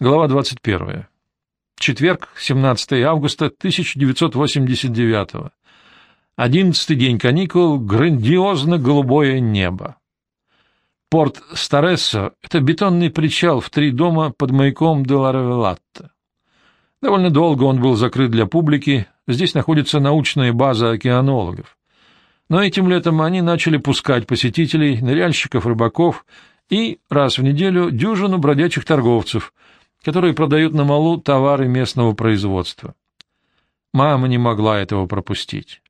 Глава 21. Четверг, 17 августа 1989. Одиннадцатый день каникул, грандиозно-голубое небо. Порт Старессо — это бетонный причал в три дома под маяком де Ларавелатта. Довольно долго он был закрыт для публики, здесь находится научная база океанологов. Но этим летом они начали пускать посетителей, ныряльщиков, рыбаков и, раз в неделю, дюжину бродячих торговцев — которые продают на малу товары местного производства. Мама не могла этого пропустить.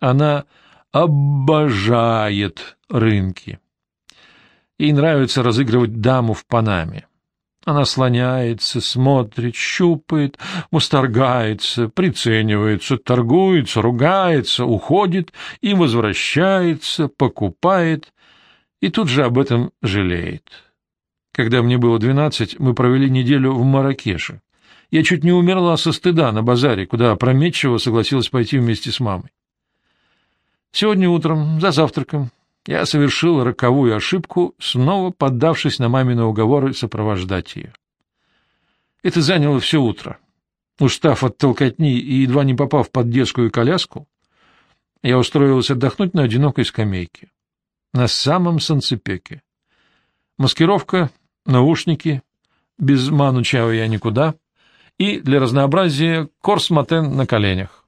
Она обожает рынки. Ей нравится разыгрывать даму в Панаме. Она слоняется, смотрит, щупает, восторгается, приценивается, торгуется, ругается, уходит и возвращается, покупает, и тут же об этом жалеет. Когда мне было двенадцать, мы провели неделю в Маракеше. Я чуть не умерла со стыда на базаре, куда опрометчиво согласилась пойти вместе с мамой. Сегодня утром, за завтраком, я совершил роковую ошибку, снова поддавшись на мамины уговоры сопровождать ее. Это заняло все утро. Устав от толкотни и едва не попав под детскую коляску, я устроилась отдохнуть на одинокой скамейке. На самом санцепеке. Маскировка наушники, без ману чао я никуда, и, для разнообразия, корс-матен на коленях.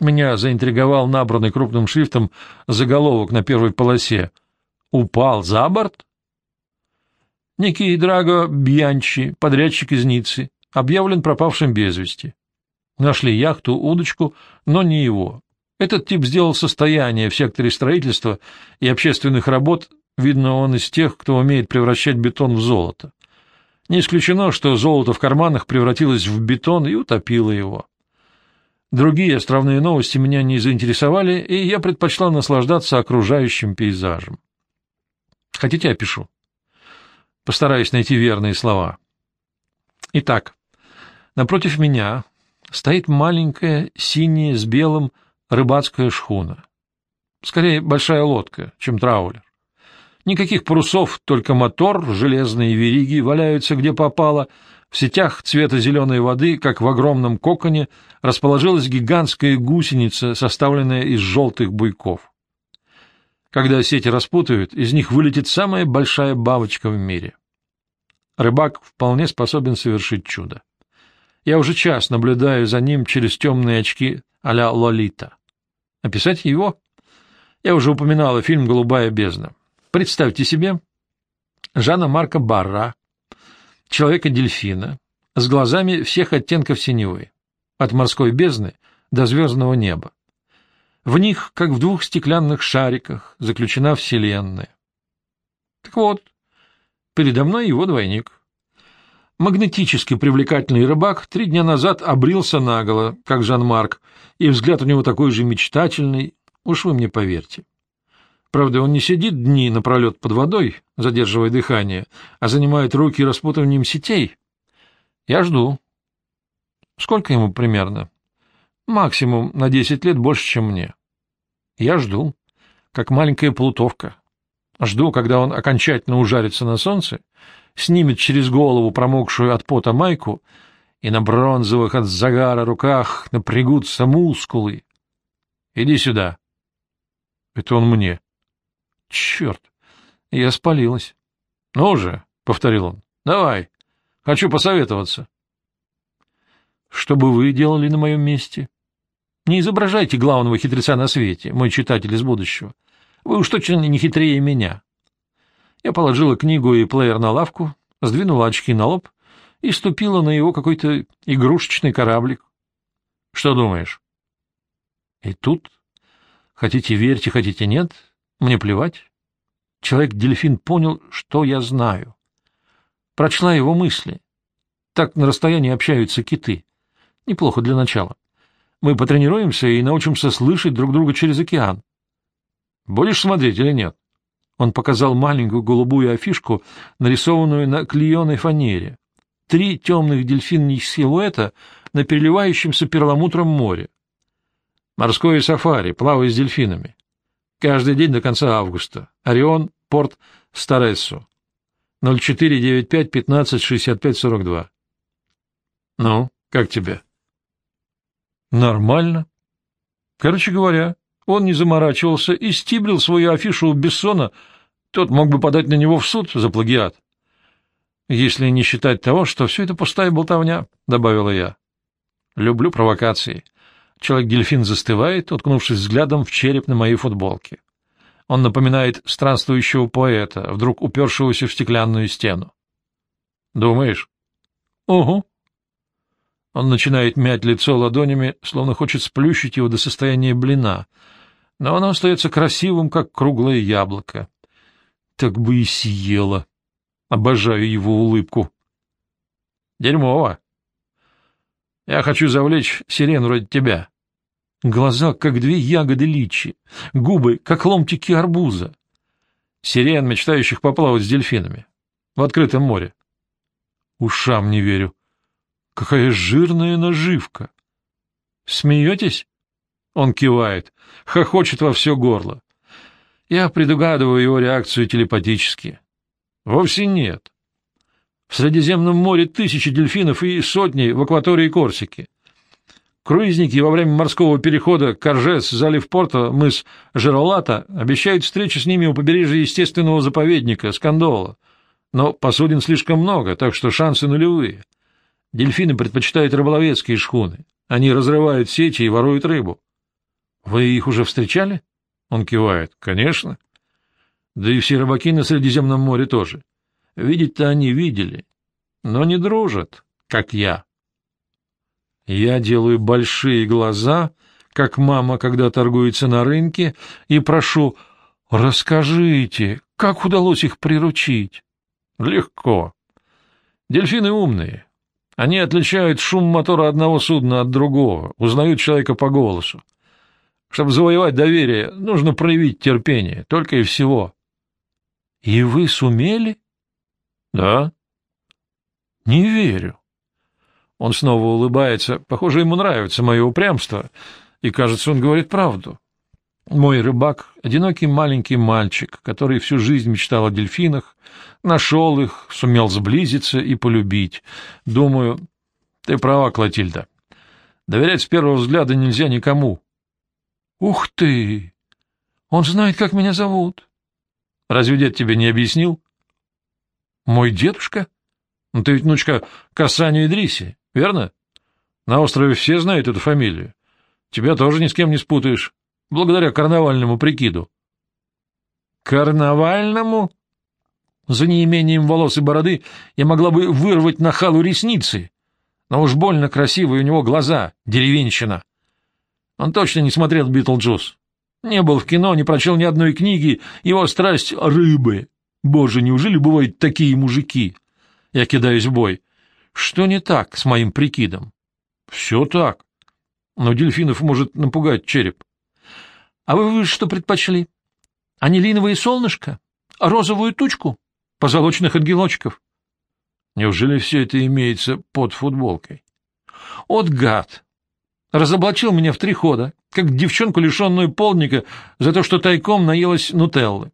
Меня заинтриговал набранный крупным шрифтом заголовок на первой полосе «Упал за борт?» Некий Драго Бьянчи, подрядчик из Ниццы, объявлен пропавшим без вести. Нашли яхту, удочку, но не его. Этот тип сделал состояние в секторе строительства и общественных работ Видно, он из тех, кто умеет превращать бетон в золото. Не исключено, что золото в карманах превратилось в бетон и утопило его. Другие островные новости меня не заинтересовали, и я предпочла наслаждаться окружающим пейзажем. Хотите, я пишу? Постараюсь найти верные слова. Итак, напротив меня стоит маленькая синяя с белым рыбацкая шхуна. Скорее, большая лодка, чем траулер. Никаких парусов, только мотор, железные вериги валяются где попало. В сетях цвета зеленой воды, как в огромном коконе, расположилась гигантская гусеница, составленная из желтых буйков. Когда сети распутают, из них вылетит самая большая бабочка в мире. Рыбак вполне способен совершить чудо. Я уже час наблюдаю за ним через темные очки а-ля Лолита. Описать его? Я уже упоминала фильм «Голубая бездна». Представьте себе Жана Марка Барра, человека-дельфина, с глазами всех оттенков синевы, от морской бездны до звездного неба. В них, как в двух стеклянных шариках, заключена Вселенная. Так вот, передо мной его двойник. Магнетически привлекательный рыбак три дня назад обрился наголо, как Жан-Марк, и взгляд у него такой же мечтательный, уж вы мне поверьте. Правда, он не сидит дни напролет под водой, задерживая дыхание, а занимает руки распутыванием сетей. Я жду. Сколько ему примерно? Максимум на десять лет больше, чем мне. Я жду, как маленькая плутовка. Жду, когда он окончательно ужарится на солнце, снимет через голову промокшую от пота майку, и на бронзовых от загара руках напрягутся мускулы. Иди сюда. Это он мне. Черт! Я спалилась. — Ну же, — повторил он, — давай, хочу посоветоваться. — Что бы вы делали на моем месте? Не изображайте главного хитреца на свете, мой читатель из будущего. Вы уж точно не хитрее меня. Я положила книгу и плеер на лавку, сдвинула очки на лоб и ступила на его какой-то игрушечный кораблик. Что думаешь? И тут, хотите верьте, хотите нет, мне плевать. Человек-дельфин понял, что я знаю. Прочла его мысли. Так на расстоянии общаются киты. Неплохо для начала. Мы потренируемся и научимся слышать друг друга через океан. Будешь смотреть или нет? Он показал маленькую голубую афишку, нарисованную на клееной фанере. Три темных дельфинных силуэта на переливающемся перламутром море. Морское сафари, плавая с дельфинами. Каждый день до конца августа. Орион, порт Старессо. 0495 15 65 42. — Ну, как тебе? — Нормально. Короче говоря, он не заморачивался и стиблил свою афишу у Бессона, тот мог бы подать на него в суд за плагиат. Если не считать того, что все это пустая болтовня, — добавила я. Люблю провокации. Человек-дельфин застывает, уткнувшись взглядом в череп на моей футболке. Он напоминает странствующего поэта, вдруг упершегося в стеклянную стену. «Думаешь?» «Угу». Он начинает мять лицо ладонями, словно хочет сплющить его до состояния блина, но оно остается красивым, как круглое яблоко. Так бы и съела. Обожаю его улыбку. Дерьмово. Я хочу завлечь сирену ради тебя. Глаза, как две ягоды личи, губы, как ломтики арбуза. Сирен, мечтающих поплавать с дельфинами. В открытом море. Ушам не верю. Какая жирная наживка. Смеетесь? Он кивает, хохочет во все горло. Я предугадываю его реакцию телепатически. Вовсе нет. В Средиземном море тысячи дельфинов и сотни в акватории Корсики. Круизники во время морского перехода Коржес, залив порта, мыс Жеролата обещают встречу с ними у побережья естественного заповедника Скандола. Но посудин слишком много, так что шансы нулевые. Дельфины предпочитают рыболовецкие шхуны. Они разрывают сети и воруют рыбу. Вы их уже встречали? Он кивает. Конечно. Да и все рыбаки на Средиземном море тоже. Видеть-то они видели, но не дружат, как я. Я делаю большие глаза, как мама, когда торгуется на рынке, и прошу, расскажите, как удалось их приручить? Легко. Дельфины умные. Они отличают шум мотора одного судна от другого, узнают человека по голосу. Чтобы завоевать доверие, нужно проявить терпение, только и всего. — И вы сумели? — Да. — Не верю. Он снова улыбается. Похоже, ему нравится мое упрямство, и, кажется, он говорит правду. Мой рыбак — одинокий маленький мальчик, который всю жизнь мечтал о дельфинах, нашел их, сумел сблизиться и полюбить. Думаю, ты права, Клотильда. Доверять с первого взгляда нельзя никому. Ух ты! Он знает, как меня зовут. Разве дед тебе не объяснил? Мой дедушка? Ну, ты ведь внучка Касанию Идриси верно? На острове все знают эту фамилию. Тебя тоже ни с кем не спутаешь, благодаря карнавальному прикиду. Карнавальному? За неимением волос и бороды я могла бы вырвать нахалу ресницы, но уж больно красивые у него глаза, деревенщина. Он точно не смотрел Битлджус. Не был в кино, не прочел ни одной книги, его страсть — рыбы. Боже, неужели бывают такие мужики? Я кидаюсь в бой. Что не так с моим прикидом? Все так. Но дельфинов может напугать череп. А вы, вы что предпочли? Анилиновое солнышко? Розовую тучку? Позолоченных ангелочков? Неужели все это имеется под футболкой? От гад! Разоблачил меня в три хода, как девчонку, лишенную полника, за то, что тайком наелась нутеллы.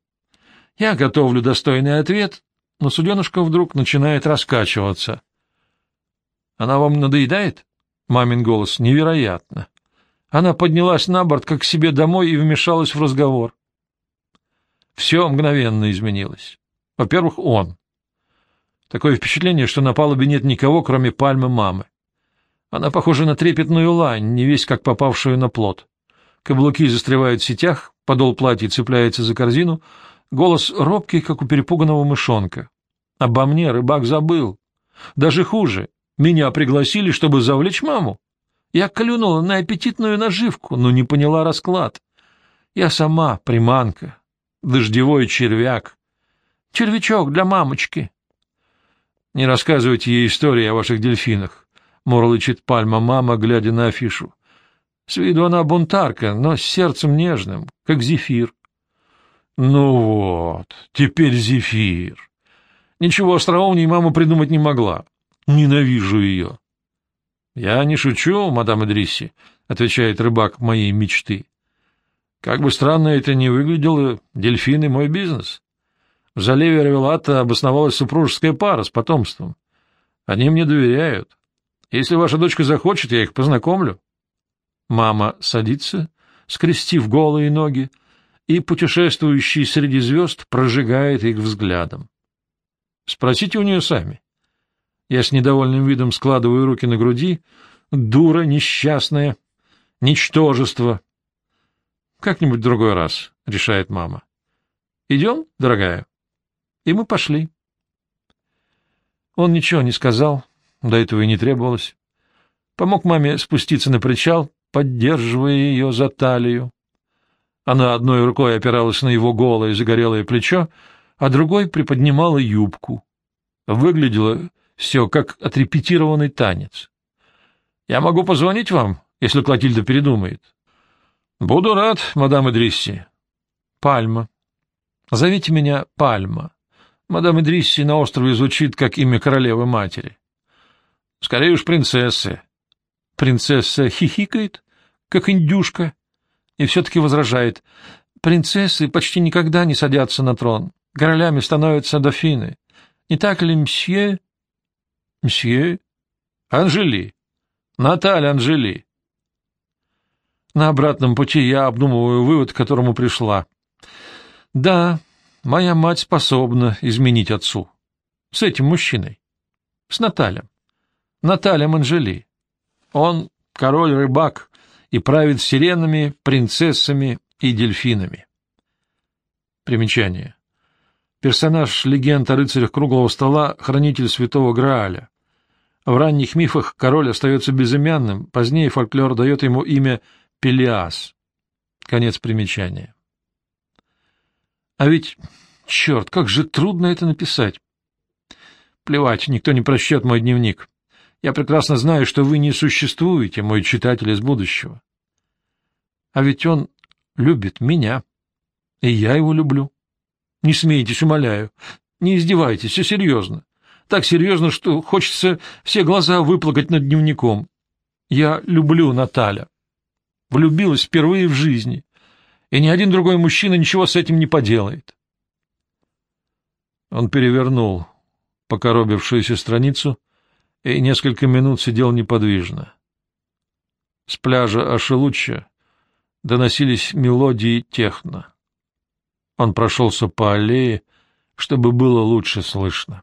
Я готовлю достойный ответ, но суденышка вдруг начинает раскачиваться. Она вам надоедает? Мамин голос. Невероятно. Она поднялась на борт, как к себе домой, и вмешалась в разговор. Все мгновенно изменилось. Во-первых, он. Такое впечатление, что на палубе нет никого, кроме пальмы мамы. Она похожа на трепетную лань, не весь как попавшую на плот. Каблуки застревают в сетях, подол платья цепляется за корзину, голос робкий, как у перепуганного мышонка. Обо мне рыбак забыл. Даже хуже, меня пригласили, чтобы завлечь маму. Я клюнула на аппетитную наживку, но не поняла расклад. Я сама приманка, дождевой червяк. Червячок для мамочки. Не рассказывайте ей истории о ваших дельфинах, — мурлычет пальма мама, глядя на афишу. С виду она бунтарка, но с сердцем нежным, как зефир. Ну вот, теперь зефир. Ничего остроумней мама придумать не могла. Ненавижу ее. — Я не шучу, мадам Идрисси, — отвечает рыбак моей мечты. Как бы странно это ни выглядело, дельфины — мой бизнес. В заливе Ревелата обосновалась супружеская пара с потомством. Они мне доверяют. Если ваша дочка захочет, я их познакомлю. Мама садится, скрестив голые ноги, и путешествующий среди звезд прожигает их взглядом. Спросите у нее сами. Я с недовольным видом складываю руки на груди. Дура несчастная, ничтожество. Как-нибудь другой раз, — решает мама. Идем, дорогая? И мы пошли. Он ничего не сказал, до этого и не требовалось. Помог маме спуститься на причал, поддерживая ее за талию. Она одной рукой опиралась на его голое загорелое плечо, а другой приподнимала юбку. Выглядело все как отрепетированный танец. — Я могу позвонить вам, если Клотильда передумает. — Буду рад, мадам Идрисси. — Пальма. Зовите меня Пальма. Мадам Идрисси на острове звучит как имя королевы-матери. — Скорее уж принцессы. Принцесса хихикает, как индюшка, и все-таки возражает. Принцессы почти никогда не садятся на трон. Королями становятся дофины. Не так ли, мсье? Мсье? Анжели. Наталья Анжели. На обратном пути я обдумываю вывод, к которому пришла. Да, моя мать способна изменить отцу. С этим мужчиной. С Натальем. Наталья Манжели. Он король-рыбак и правит сиренами, принцессами и дельфинами. Примечание. Персонаж легенд о рыцарях круглого стола — хранитель святого Грааля. В ранних мифах король остается безымянным, позднее фольклор дает ему имя Пелиас. Конец примечания. А ведь, черт, как же трудно это написать. Плевать, никто не прочтет мой дневник. Я прекрасно знаю, что вы не существуете, мой читатель из будущего. А ведь он любит меня, и я его люблю. Не смейтесь, умоляю. Не издевайтесь, все серьезно. Так серьезно, что хочется все глаза выплакать над дневником. Я люблю Наталя. Влюбилась впервые в жизни и ни один другой мужчина ничего с этим не поделает. Он перевернул покоробившуюся страницу и несколько минут сидел неподвижно. С пляжа Ашелучча доносились мелодии техно. Он прошелся по аллее, чтобы было лучше слышно.